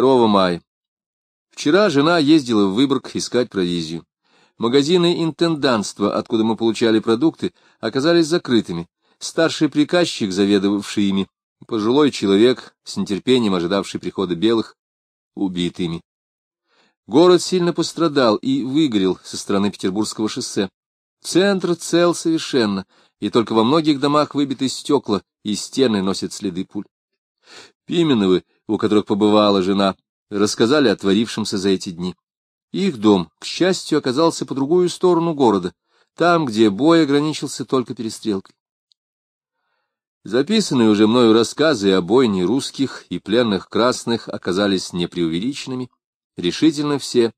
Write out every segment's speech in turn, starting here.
2 мая. Вчера жена ездила в Выборг искать провизию. Магазины интендантства, откуда мы получали продукты, оказались закрытыми. Старший приказчик, заведовавший ими, пожилой человек, с нетерпением ожидавший прихода белых, убитыми. Город сильно пострадал и выгорел со стороны Петербургского шоссе. Центр цел совершенно, и только во многих домах выбиты стекла, и стены носят следы пуль. Пименовы, у которых побывала жена, рассказали о творившемся за эти дни. Их дом, к счастью, оказался по другую сторону города, там, где бой ограничился только перестрелкой. Записанные уже мною рассказы о бойне русских и пленных красных оказались непреувеличенными, решительно все,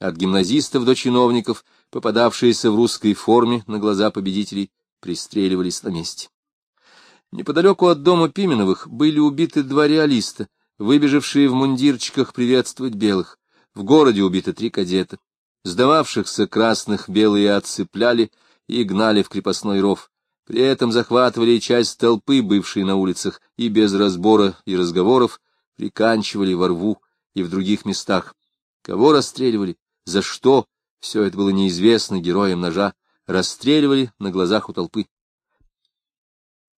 от гимназистов до чиновников, попадавшиеся в русской форме на глаза победителей, пристреливались на месте. Неподалеку от дома Пименовых были убиты два реалиста, выбежавшие в мундирчиках приветствовать белых. В городе убито три кадета. Сдававшихся красных белые отцепляли и гнали в крепостной ров. При этом захватывали часть толпы, бывшей на улицах, и без разбора и разговоров приканчивали во рву и в других местах. Кого расстреливали? За что? Все это было неизвестно героям ножа. Расстреливали на глазах у толпы.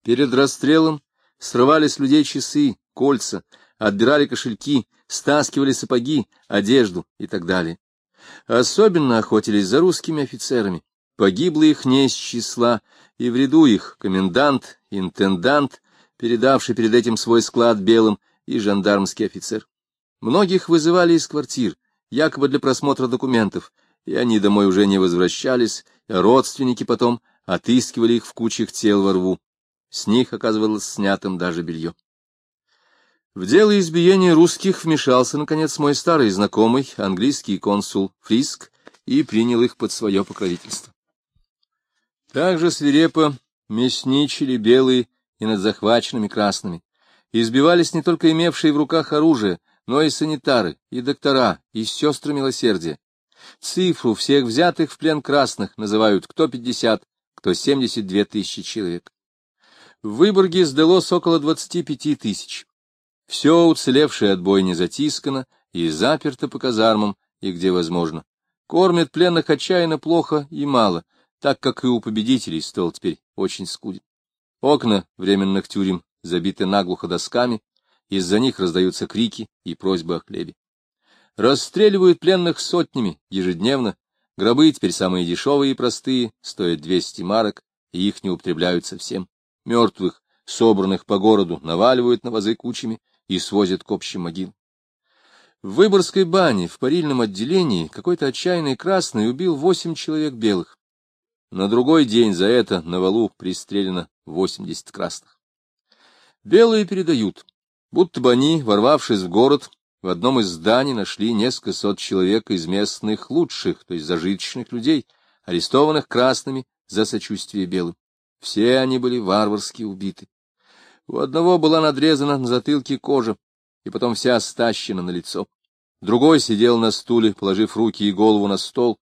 Перед расстрелом срывали с людей часы, кольца, отбирали кошельки, стаскивали сапоги, одежду и так далее. Особенно охотились за русскими офицерами. Погибло их не из числа, и в ряду их комендант, интендант, передавший перед этим свой склад белым, и жандармский офицер. Многих вызывали из квартир, якобы для просмотра документов, и они домой уже не возвращались, родственники потом отыскивали их в кучах тел во рву. С них оказывалось снятым даже белье. В дело избиения русских вмешался, наконец, мой старый знакомый, английский консул Фриск, и принял их под свое покровительство. Также свирепо мясничили белые и над захваченными красными. Избивались не только имевшие в руках оружие, но и санитары, и доктора, и сестры милосердия. Цифру всех взятых в плен красных называют кто пятьдесят, кто семьдесят две тысячи человек. В Выборге сдалось около двадцати пяти тысяч. Все уцелевшее от бойни затискано и заперто по казармам, и где возможно. Кормят пленных отчаянно плохо и мало, так как и у победителей стол теперь очень скуден. Окна временных тюрем забиты наглухо досками, из-за них раздаются крики и просьбы о хлебе. Расстреливают пленных сотнями ежедневно, гробы теперь самые дешевые и простые, стоят 200 марок, и их не употребляют совсем. Мертвых, собранных по городу, наваливают на вазы кучами, и свозят к общим могилам. В Выборгской бане в парильном отделении какой-то отчаянный красный убил восемь человек белых. На другой день за это на валу пристрелено восемьдесят красных. Белые передают, будто бы они, ворвавшись в город, в одном из зданий нашли несколько сот человек из местных лучших, то есть зажиточных людей, арестованных красными за сочувствие белым. Все они были варварски убиты. У одного была надрезана на затылке кожа, и потом вся стащена на лицо. Другой сидел на стуле, положив руки и голову на стол.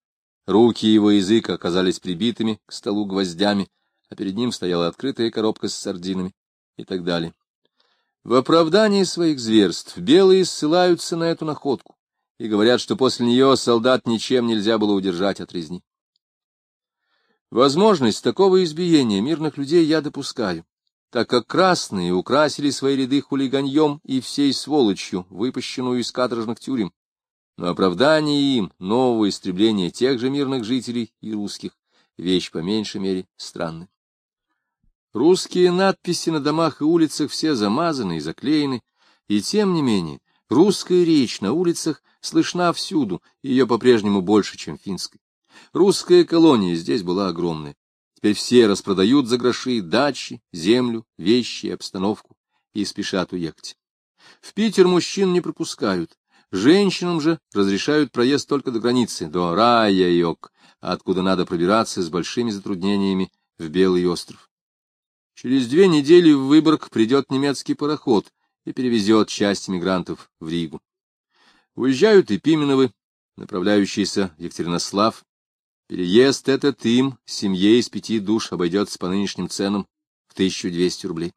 Руки его языка оказались прибитыми к столу гвоздями, а перед ним стояла открытая коробка с сардинами и так далее. В оправдании своих зверств белые ссылаются на эту находку и говорят, что после нее солдат ничем нельзя было удержать от резни. Возможность такого избиения мирных людей я допускаю так как красные украсили свои ряды хулиганьем и всей сволочью, выпущенную из каторжных тюрем. Но оправдание им нового истребления тех же мирных жителей и русских — вещь по меньшей мере странная. Русские надписи на домах и улицах все замазаны и заклеены, и тем не менее русская речь на улицах слышна всюду, ее по-прежнему больше, чем финской. Русская колония здесь была огромная. Теперь все распродают за гроши дачи, землю, вещи и обстановку и спешат уехать. В Питер мужчин не пропускают, женщинам же разрешают проезд только до границы, до Рая-Йок, откуда надо пробираться с большими затруднениями в Белый остров. Через две недели в Выборг придет немецкий пароход и перевезет часть мигрантов в Ригу. Уезжают и Пименовы, направляющиеся в Екатеринослав, Переезд этот им, семье из пяти душ, обойдется по нынешним ценам в 1200 рублей.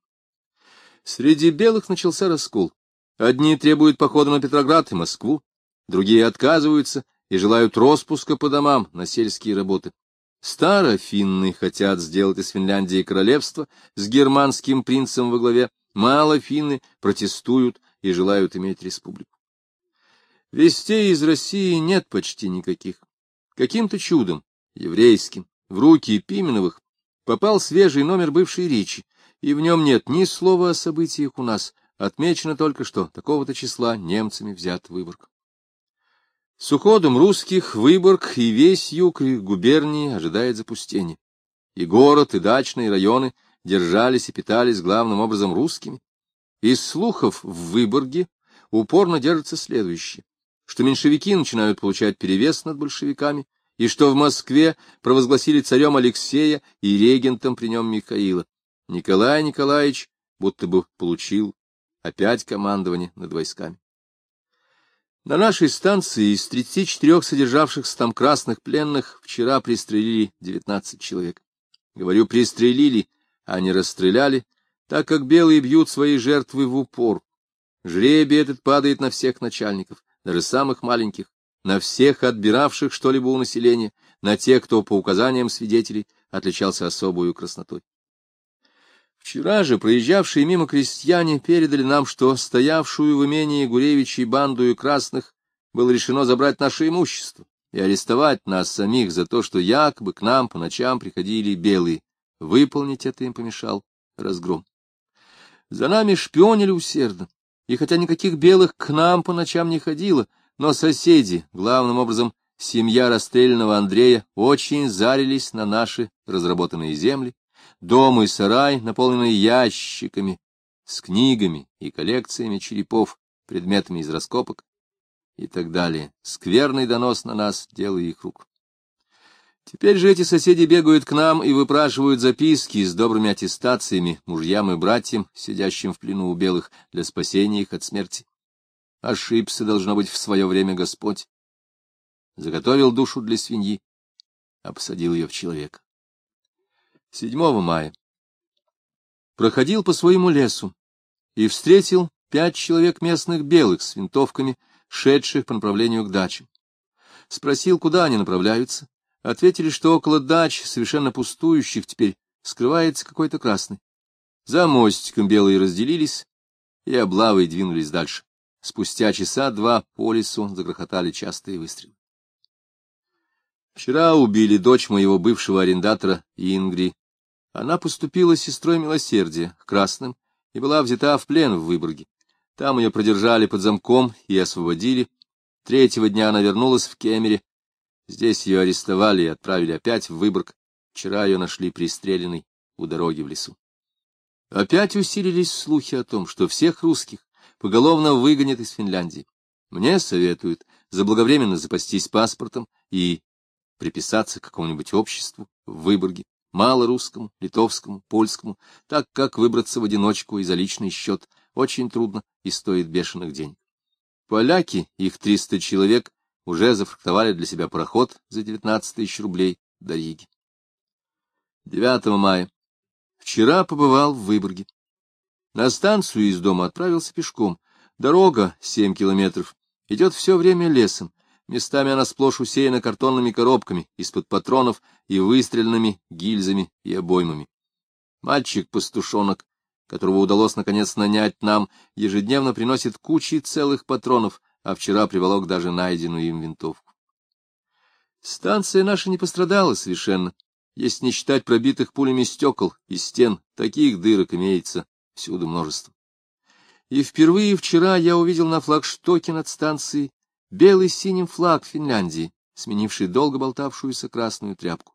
Среди белых начался раскол. Одни требуют похода на Петроград и Москву, другие отказываются и желают распуска по домам на сельские работы. Старофинны хотят сделать из Финляндии королевство с германским принцем во главе, малофинны протестуют и желают иметь республику. Вестей из России нет почти никаких. Каким-то чудом, еврейским, в руки Пименовых попал свежий номер бывшей речи, и в нем нет ни слова о событиях у нас, отмечено только, что такого-то числа немцами взят Выборг. С уходом русских Выборг и весь юг и губернии ожидает запустения. И город, и дачные районы держались и питались главным образом русскими. Из слухов в Выборге упорно держится следующее, что меньшевики начинают получать перевес над большевиками, и что в Москве провозгласили царем Алексея и регентом при нем Михаила. Николай Николаевич будто бы получил опять командование над войсками. На нашей станции из 34 содержавшихся там красных пленных вчера пристрелили 19 человек. Говорю, пристрелили, а не расстреляли, так как белые бьют свои жертвы в упор. Жребий этот падает на всех начальников, даже самых маленьких, на всех отбиравших что-либо у населения, на тех, кто по указаниям свидетелей отличался особую краснотой. Вчера же проезжавшие мимо крестьяне передали нам, что стоявшую в имении Гуревичей банду и красных было решено забрать наше имущество и арестовать нас самих за то, что якобы к нам по ночам приходили белые. Выполнить это им помешал разгром. За нами шпионили усердно, и хотя никаких белых к нам по ночам не ходило, но соседи, главным образом семья расстрелянного Андрея, очень зарились на наши разработанные земли, Дом и сарай, наполненные ящиками, с книгами и коллекциями черепов, предметами из раскопок и так далее. Скверный донос на нас, дело их рук. Теперь же эти соседи бегают к нам и выпрашивают записки с добрыми аттестациями мужьям и братьям, сидящим в плену у белых, для спасения их от смерти. Ошибся, должно быть, в свое время Господь. Заготовил душу для свиньи, а посадил ее в человека. 7 мая. Проходил по своему лесу и встретил пять человек местных белых с винтовками, шедших по направлению к дачам. Спросил, куда они направляются. Ответили, что около дач, совершенно пустующих теперь, скрывается какой-то красный. За мостиком белые разделились и облавой двинулись дальше. Спустя часа два по лесу загрохотали частые выстрелы. Вчера убили дочь моего бывшего арендатора Ингри она поступила сестрой милосердия, красным, и была взята в плен в Выборге. Там ее продержали под замком и освободили. Третьего дня она вернулась в Кемере. Здесь ее арестовали и отправили опять в Выборг. Вчера ее нашли пристреленной у дороги в лесу. Опять усилились слухи о том, что всех русских поголовно выгонят из Финляндии. Мне советуют заблаговременно запастись паспортом и приписаться к какому-нибудь обществу в Выборге малорусскому, литовскому, польскому, так как выбраться в одиночку и за личный счет очень трудно и стоит бешеных денег. Поляки, их 300 человек, уже зафрактовали для себя пароход за 19 тысяч рублей до Риги. 9 мая. Вчера побывал в Выборге. На станцию из дома отправился пешком. Дорога, 7 километров, идет все время лесом, Местами она сплошь усеяна картонными коробками из-под патронов и выстрельными гильзами и обоймами. Мальчик-пастушонок, которого удалось наконец нанять нам, ежедневно приносит кучи целых патронов, а вчера приволок даже найденную им винтовку. Станция наша не пострадала совершенно, если не считать пробитых пулями стекол и стен, таких дырок имеется всюду множество. И впервые вчера я увидел на флагштоке над станцией белый синим флаг Финляндии, сменивший долго болтавшуюся красную тряпку.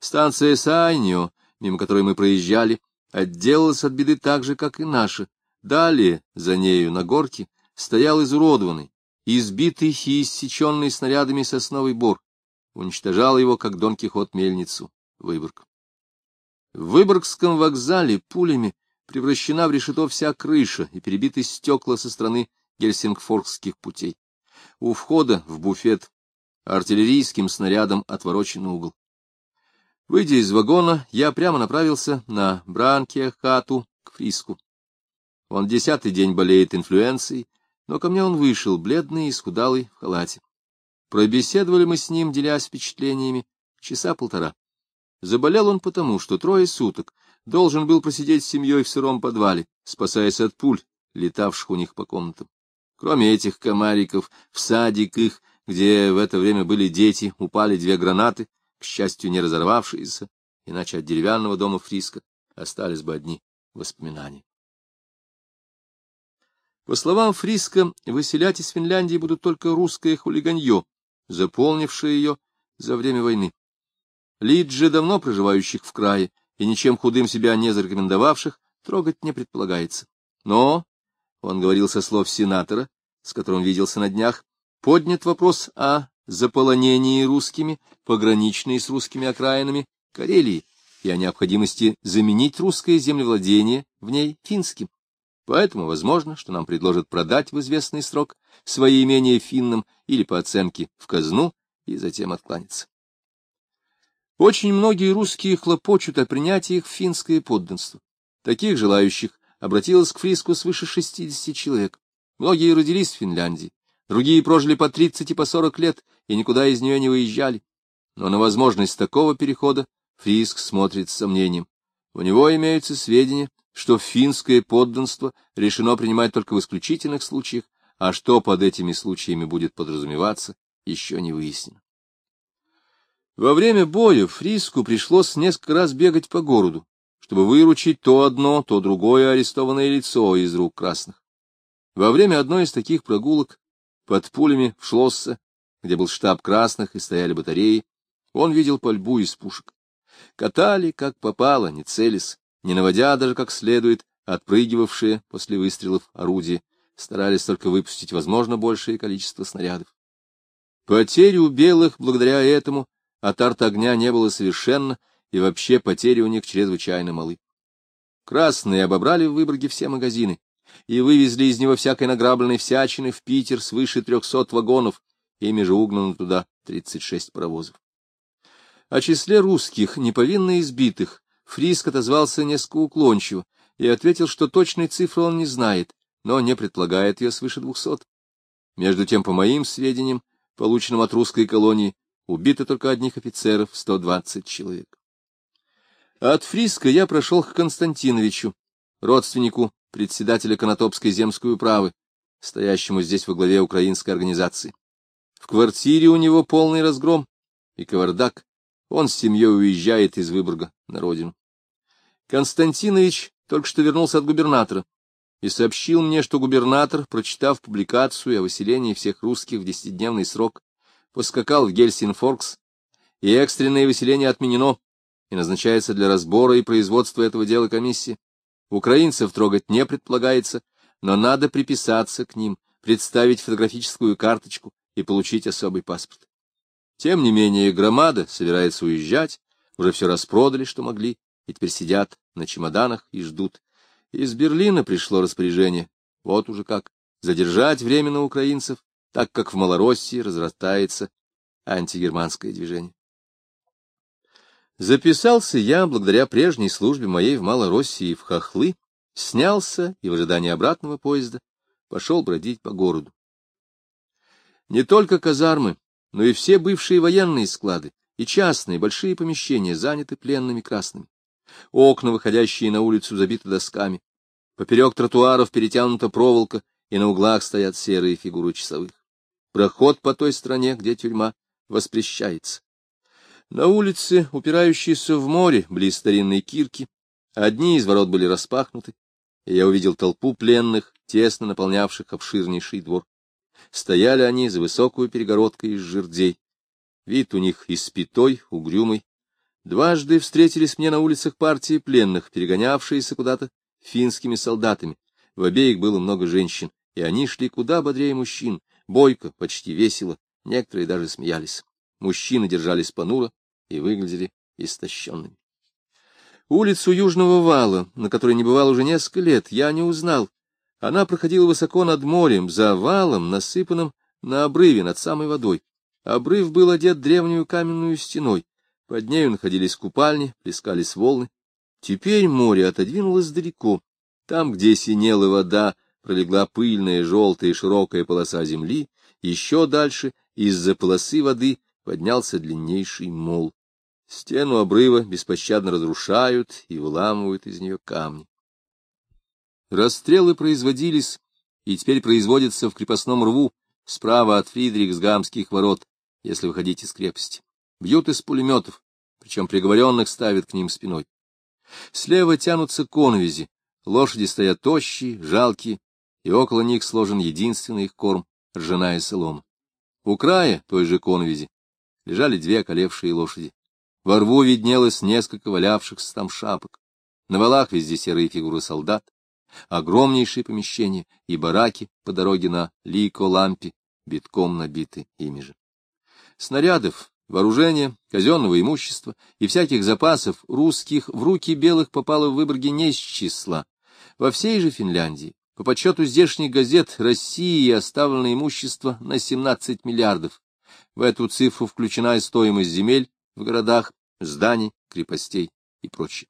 Станция Сайнио, мимо которой мы проезжали, отделалась от беды так же, как и наша. Далее, за нею, на горке, стоял изуродованный, избитый и иссеченный снарядами сосновый бор. Уничтожал его, как Дон Кихот, мельницу, Выборг. В Выборгском вокзале пулями превращена в решето вся крыша и перебиты стекла со стороны гельсингфорских путей. У входа в буфет артиллерийским снарядом отворочен угол. Выйдя из вагона, я прямо направился на Бранке-хату к Фриску. Он десятый день болеет инфлюенцией, но ко мне он вышел, бледный и схудалый, в халате. Пробеседовали мы с ним, делясь впечатлениями, часа полтора. Заболел он потому, что трое суток должен был просидеть с семьей в сыром подвале, спасаясь от пуль, летавших у них по комнатам. Кроме этих комариков, в садик их, где в это время были дети, упали две гранаты, к счастью, не разорвавшиеся, иначе от деревянного дома Фриска остались бы одни воспоминания. По словам Фриска, выселять из Финляндии будут только русское хулиганье, заполнившее ее за время войны. Лиджи, давно проживающих в крае и ничем худым себя не зарекомендовавших, трогать не предполагается. Но, он говорил со слов сенатора, с которым виделся на днях, поднят вопрос о заполонении русскими, пограничной с русскими окраинами Карелии, и о необходимости заменить русское землевладение в ней финским. Поэтому возможно, что нам предложат продать в известный срок свои имения финнам или по оценке в казну и затем откланяться. Очень многие русские хлопочут о принятии их в финское подданство. Таких желающих обратилось к Фриску свыше 60 человек. Многие родились в Финляндии, другие прожили по 30 и по 40 лет и никуда из нее не выезжали. Но на возможность такого перехода Фриск смотрит с сомнением. У него имеются сведения, что финское подданство решено принимать только в исключительных случаях, а что под этими случаями будет подразумеваться, еще не выяснено. Во время боя Фриску пришлось несколько раз бегать по городу, чтобы выручить то одно, то другое арестованное лицо из рук красных. Во время одной из таких прогулок под пулями в Шлоссе, где был штаб красных и стояли батареи, он видел пальбу из пушек. Катали, как попало, не целясь, не наводя даже как следует, отпрыгивавшие после выстрелов орудия, старались только выпустить, возможно, большее количество снарядов. Потери у белых, благодаря этому, от арт-огня не было совершенно, и вообще потери у них чрезвычайно малы. Красные обобрали в Выборге все магазины и вывезли из него всякой награбленной всячины в Питер свыше трехсот вагонов, ими же угнано туда тридцать шесть паровозов. О числе русских, неповинно избитых, Фриск отозвался несколько уклончиво и ответил, что точной цифры он не знает, но не предполагает ее свыше двухсот. Между тем, по моим сведениям, полученным от русской колонии, убито только одних офицеров 120 человек. От Фриска я прошел к Константиновичу, родственнику председателя Конотопской земской управы, стоящему здесь во главе украинской организации. В квартире у него полный разгром и кавардак, он с семьей уезжает из Выборга на родину. Константинович только что вернулся от губернатора и сообщил мне, что губернатор, прочитав публикацию о выселении всех русских в десятидневный срок, поскакал в Гельсинфоркс, и экстренное выселение отменено, и назначается для разбора и производства этого дела комиссия. Украинцев трогать не предполагается, но надо приписаться к ним, представить фотографическую карточку и получить особый паспорт. Тем не менее, громада собирается уезжать, уже все распродали, что могли, и теперь сидят на чемоданах и ждут. Из Берлина пришло распоряжение, вот уже как, задержать временно украинцев, так как в Малороссии разрастается антигерманское движение. Записался я, благодаря прежней службе моей в Малороссии, в Хохлы, снялся и в ожидании обратного поезда пошел бродить по городу. Не только казармы, но и все бывшие военные склады и частные большие помещения заняты пленными красными. Окна, выходящие на улицу, забиты досками. Поперек тротуаров перетянута проволока, и на углах стоят серые фигуры часовых. Проход по той стороне, где тюрьма, воспрещается. На улице, упирающейся в море, близ старинной кирки, одни из ворот были распахнуты, и я увидел толпу пленных, тесно наполнявших обширнейший двор. Стояли они за высокую перегородкой из жердей. Вид у них испитой, угрюмый. Дважды встретились мне на улицах партии пленных, перегонявшиеся куда-то финскими солдатами. В обеих было много женщин, и они шли куда бодрее мужчин, бойко, почти весело, некоторые даже смеялись. Мужчины держались понуро и выглядели истощенными. Улицу Южного вала, на которой не бывал уже несколько лет, я не узнал, она проходила высоко над морем, за валом, насыпанным на обрыве над самой водой. Обрыв был одет древнюю каменную стеной. Под нею находились купальни, плескались волны. Теперь море отодвинулось далеко, Там, где синела вода, пролегла пыльная желтая широкая полоса земли, еще дальше из-за полосы воды поднялся длиннейший мол. Стену обрыва беспощадно разрушают и выламывают из нее камни. Расстрелы производились и теперь производятся в крепостном рву, справа от Фридрихсгамских ворот, если выходить из крепости. Бьют из пулеметов, причем приговоренных ставят к ним спиной. Слева тянутся конвизи, лошади стоят тощие, жалкие, и около них сложен единственный их корм — ржаная солома. У края той же конвизи лежали две околевшие лошади. Во рву виднелось несколько валявшихся там шапок. На валах везде серые фигуры солдат, огромнейшие помещения и бараки по дороге на Лико-Лампи, битком набиты ими же. Снарядов, вооружения, казенного имущества и всяких запасов русских в руки белых попало в Выборге не с числа. Во всей же Финляндии, по подсчету здешних газет, России оставлено имущество на 17 миллиардов. В эту цифру включена и стоимость земель в городах, зданий, крепостей и прочее.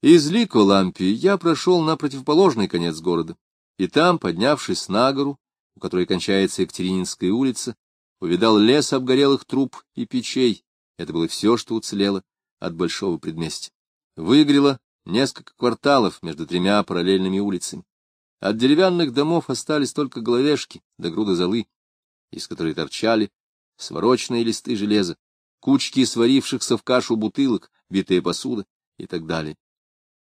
Из Лико-Лампи я прошел на противоположный конец города, и там, поднявшись на гору, у которой кончается Екатерининская улица, увидал лес обгорелых труб и печей. Это было все, что уцелело от большого предместья. Выгорело несколько кварталов между тремя параллельными улицами. От деревянных домов остались только головешки да груда золы, из которой торчали свороченные листы железа, кучки сварившихся в кашу бутылок, битая посуда и так далее.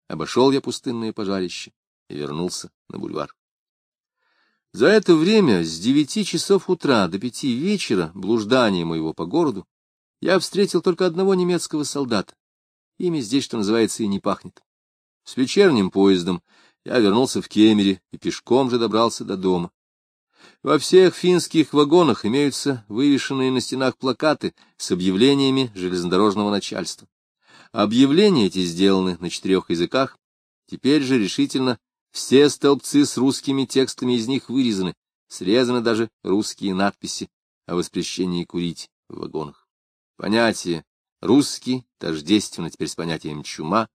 Обошел я пустынное пожарище и вернулся на бульвар. За это время с девяти часов утра до пяти вечера блуждания моего по городу я встретил только одного немецкого солдата. Ими здесь, что называется, и не пахнет. С вечерним поездом я вернулся в Кемере и пешком же добрался до дома. Во всех финских вагонах имеются вывешенные на стенах плакаты с объявлениями железнодорожного начальства. Объявления эти сделаны на четырех языках, теперь же решительно все столбцы с русскими текстами из них вырезаны, срезаны даже русские надписи о воспрещении курить в вагонах. Понятие «русский» тождественно теперь с понятием «чума»,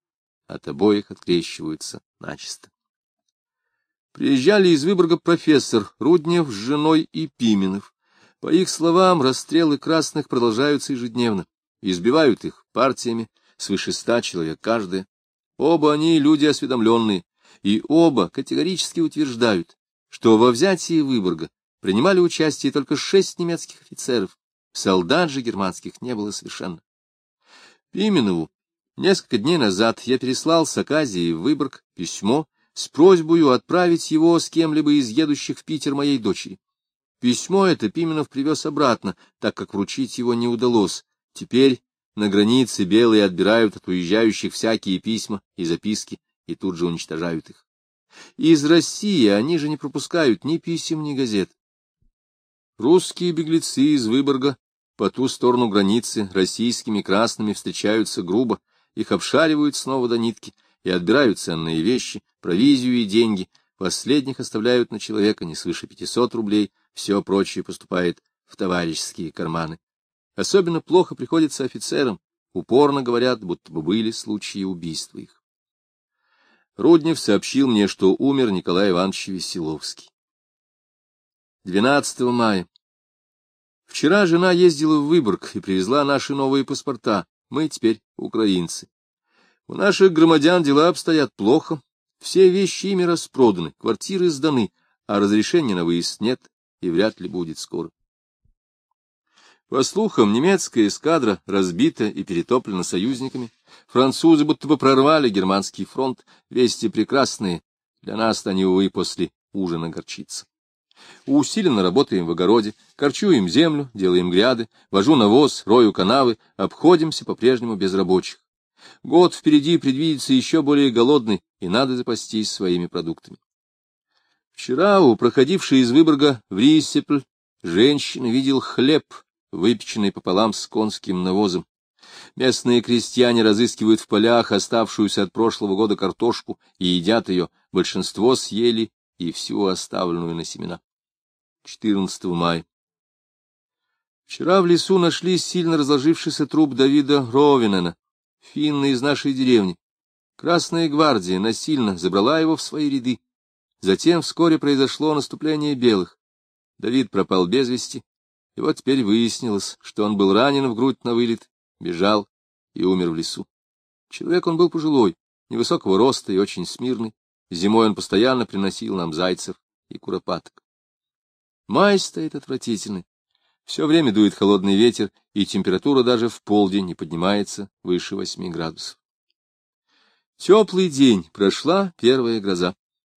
от обоих открещиваются начисто. Приезжали из Выборга профессор Руднев с женой и Пименов. По их словам, расстрелы красных продолжаются ежедневно. Избивают их партиями, свыше ста человек каждая. Оба они люди осведомленные, и оба категорически утверждают, что во взятии Выборга принимали участие только шесть немецких офицеров, солдат же германских не было совершенно. Пименову несколько дней назад я переслал с Аказии в Выборг письмо с просьбой отправить его с кем-либо из едущих в Питер моей дочери. Письмо это Пименов привез обратно, так как вручить его не удалось. Теперь на границе белые отбирают от уезжающих всякие письма и записки и тут же уничтожают их. Из России они же не пропускают ни писем, ни газет. Русские беглецы из Выборга по ту сторону границы российскими красными встречаются грубо, их обшаривают снова до нитки и отбирают ценные вещи, провизию и деньги, последних оставляют на человека не свыше 500 рублей, все прочее поступает в товарищеские карманы. Особенно плохо приходится офицерам, упорно говорят, будто бы были случаи убийства их. Руднев сообщил мне, что умер Николай Иванович Веселовский. 12 мая. Вчера жена ездила в Выборг и привезла наши новые паспорта. Мы теперь украинцы. У наших громадян дела обстоят плохо. Все вещи ими распроданы, квартиры сданы, а разрешения на выезд нет и вряд ли будет скоро. По слухам, немецкая эскадра разбита и перетоплена союзниками. Французы будто бы прорвали германский фронт. Вести прекрасные. Для нас они, увы, после ужина горчица. Усиленно работаем в огороде, корчуем землю, делаем гряды, вожу навоз, рою канавы, обходимся по-прежнему без рабочих. Год впереди предвидится еще более голодный, и надо запастись своими продуктами. Вчера у проходившей из Выборга в Рисепль женщина видел хлеб, выпеченный пополам с конским навозом. Местные крестьяне разыскивают в полях оставшуюся от прошлого года картошку и едят ее, большинство съели и всю оставленную на семена. 14 мая. Вчера в лесу нашли сильно разложившийся труп Давида Ровенена, финна из нашей деревни. Красная гвардия насильно забрала его в свои ряды. Затем вскоре произошло наступление белых. Давид пропал без вести, и вот теперь выяснилось, что он был ранен в грудь на вылет, бежал и умер в лесу. Человек он был пожилой, невысокого роста и очень смирный. Зимой он постоянно приносил нам зайцев и куропаток. Май стоит отвратительный. Все время дует холодный ветер, и температура даже в полдень не поднимается выше восьми градусов. Теплый день, прошла первая гроза.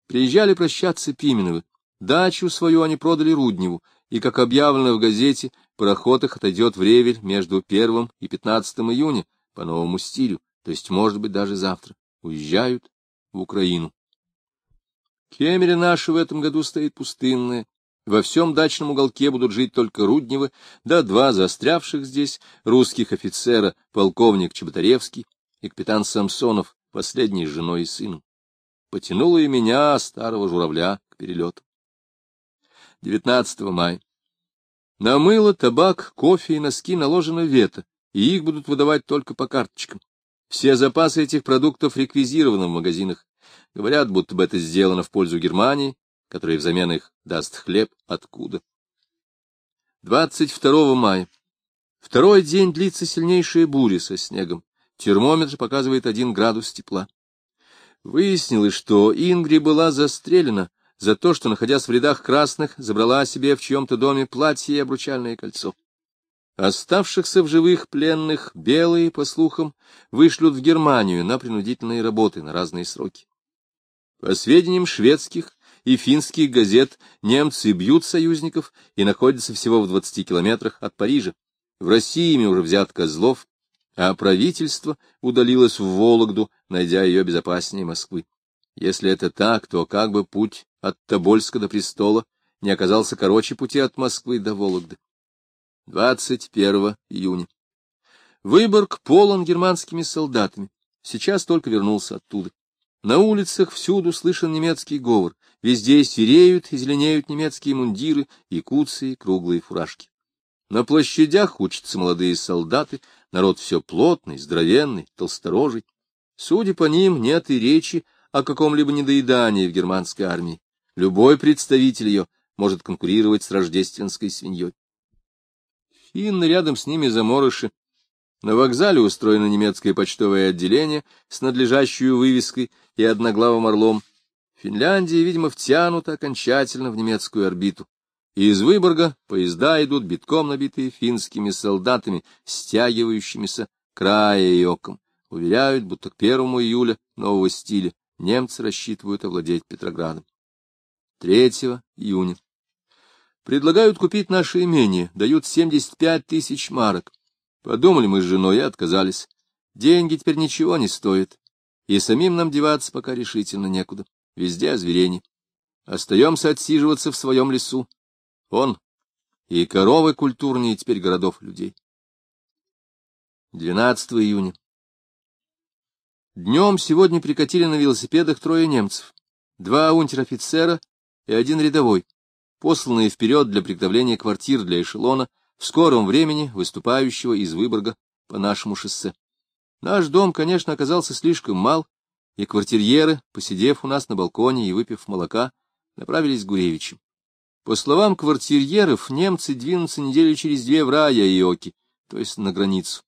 Приезжали прощаться Пименовы. Дачу свою они продали Рудневу, и, как объявлено в газете, пароход их отойдет в Ревель между первым и 15 июня по новому стилю, то есть, может быть, даже завтра. Уезжают в Украину. Кемере наша в этом году стоит пустынная. Во всем дачном уголке будут жить только Рудневы, да два застрявших здесь русских офицера, полковник Чеботаревский и капитан Самсонов, последний с женой и сыном. Потянуло и меня, старого журавля, к перелету. 19 мая. На мыло, табак, кофе и носки наложено вето, и их будут выдавать только по карточкам. Все запасы этих продуктов реквизированы в магазинах. Говорят, будто бы это сделано в пользу Германии, которая взамен их даст хлеб откуда. 22 мая. Второй день длится сильнейшая буря со снегом. Термометр показывает один градус тепла. Выяснилось, что Ингри была застрелена за то, что, находясь в рядах красных, забрала себе в чьем-то доме платье и обручальное кольцо. Оставшихся в живых пленных белые, по слухам, вышлют в Германию на принудительные работы на разные сроки. По сведениям шведских и финских газет, немцы бьют союзников и находятся всего в 20 километрах от Парижа. В России ими уже взят Козлов, а правительство удалилось в Вологду, найдя ее безопаснее Москвы. Если это так, то как бы путь от Тобольска до престола не оказался короче пути от Москвы до Вологды. 21 июня. Выборг полон германскими солдатами. Сейчас только вернулся оттуда. На улицах всюду слышен немецкий говор. Везде сереют и зеленеют немецкие мундиры, якутцы и круглые фуражки. На площадях учатся молодые солдаты, народ все плотный, здоровенный, толсторожий. Судя по ним, нет и речи о каком-либо недоедании в германской армии. Любой представитель ее может конкурировать с рождественской свиньей. Финны рядом с ними заморыши. На вокзале устроено немецкое почтовое отделение с надлежащей вывеской и одноглавым орлом. Финляндия, видимо, втянута окончательно в немецкую орбиту. Из Выборга поезда идут битком набитые финскими солдатами, стягивающимися края и оком. Уверяют, будто к первому июля нового стиля немцы рассчитывают овладеть Петроградом. 3 июня. Предлагают купить наше имение, дают 75 тысяч марок. Подумали мы с женой и отказались. Деньги теперь ничего не стоят, и самим нам деваться пока решительно некуда. Везде озверение. Остаемся отсиживаться в своем лесу. Он и коровы культурнее теперь городов людей. 12 июня. Днем сегодня прикатили на велосипедах трое немцев, два унтер-офицера и один рядовой, посланные вперед для приготовления квартир для эшелона в скором времени выступающего из Выборга по нашему шоссе. Наш дом, конечно, оказался слишком мал, и квартирьеры, посидев у нас на балконе и выпив молока, направились к Гуревичам. По словам квартирьеров, немцы двинутся недели через две в рая Иоки, то есть на границу.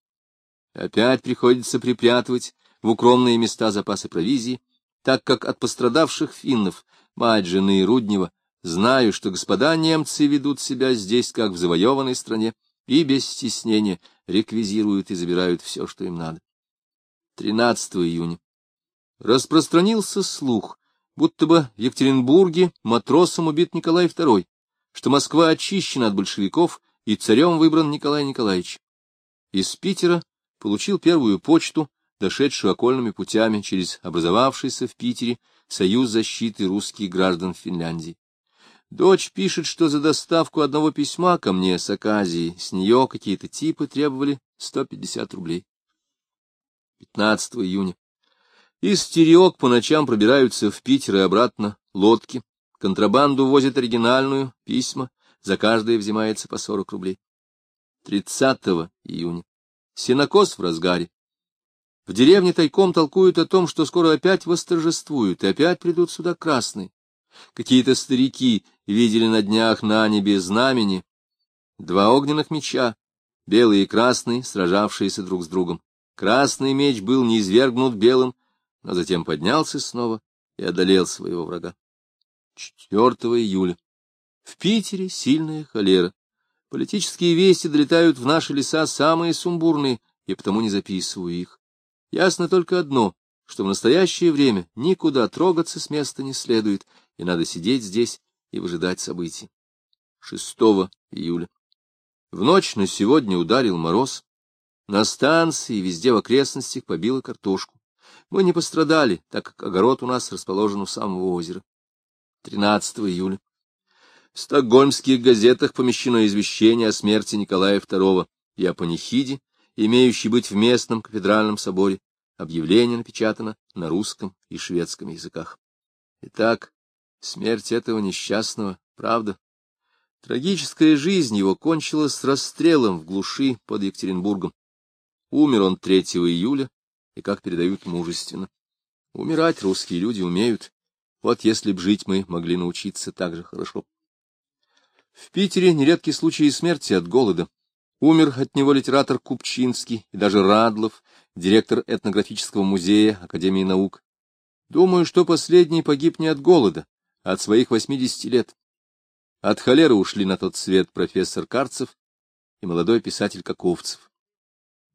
Опять приходится припрятывать в укромные места запасы провизии, так как от пострадавших финнов, мать жены Руднева, знаю, что господа немцы ведут себя здесь, как в завоеванной стране, и без стеснения реквизируют и забирают все, что им надо. 13 июня. Распространился слух, будто бы в Екатеринбурге матросом убит Николай II, что Москва очищена от большевиков и царем выбран Николай Николаевич. Из Питера получил первую почту дошедшую окольными путями через образовавшийся в Питере Союз защиты русских граждан Финляндии. Дочь пишет, что за доставку одного письма ко мне с Аказии с нее какие-то типы требовали 150 рублей. 15 июня. Из Тереок по ночам пробираются в Питер и обратно лодки. Контрабанду возят оригинальную, письма, за каждое взимается по 40 рублей. 30 июня. Синокос в разгаре. В деревне тайком толкуют о том, что скоро опять восторжествуют, и опять придут сюда красные. Какие-то старики видели на днях на небе знамени, два огненных меча, белый и красный, сражавшиеся друг с другом. Красный меч был низвергнут белым, но затем поднялся снова и одолел своего врага. 4 июля. В Питере сильная холера. Политические вести долетают в наши леса самые сумбурные, и потому не записываю их. Ясно только одно, что в настоящее время никуда трогаться с места не следует, и надо сидеть здесь и выжидать событий. 6 июля. В ночь на сегодня ударил мороз. На станции и везде в окрестностях побило картошку. Мы не пострадали, так как огород у нас расположен у самого озера. 13 июля. В стокгольмских газетах помещено извещение о смерти Николая II и о панихиде, имеющей быть в местном кафедральном соборе. Объявление напечатано на русском и шведском языках. Итак, смерть этого несчастного, правда. Трагическая жизнь его кончилась с расстрелом в глуши под Екатеринбургом. Умер он 3 июля, и, как передают, мужественно. Умирать русские люди умеют. Вот если б жить мы могли научиться так же хорошо. В Питере нередки случаи смерти от голода. Умер от него литератор Купчинский и даже Радлов, директор этнографического музея Академии наук. Думаю, что последний погиб не от голода, а от своих 80 лет. От холеры ушли на тот свет профессор Карцев и молодой писатель Каковцев.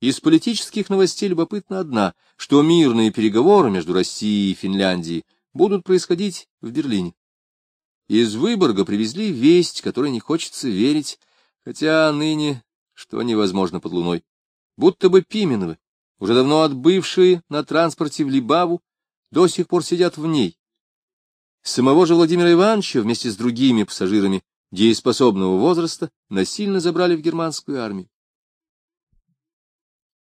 Из политических новостей любопытно одна, что мирные переговоры между Россией и Финляндией будут происходить в Берлине. Из Выборга привезли весть, которой не хочется верить, хотя ныне что невозможно под луной. Будто бы Пименовы, уже давно отбывшие на транспорте в Либаву, до сих пор сидят в ней. Самого же Владимира Ивановича вместе с другими пассажирами дееспособного возраста насильно забрали в германскую армию.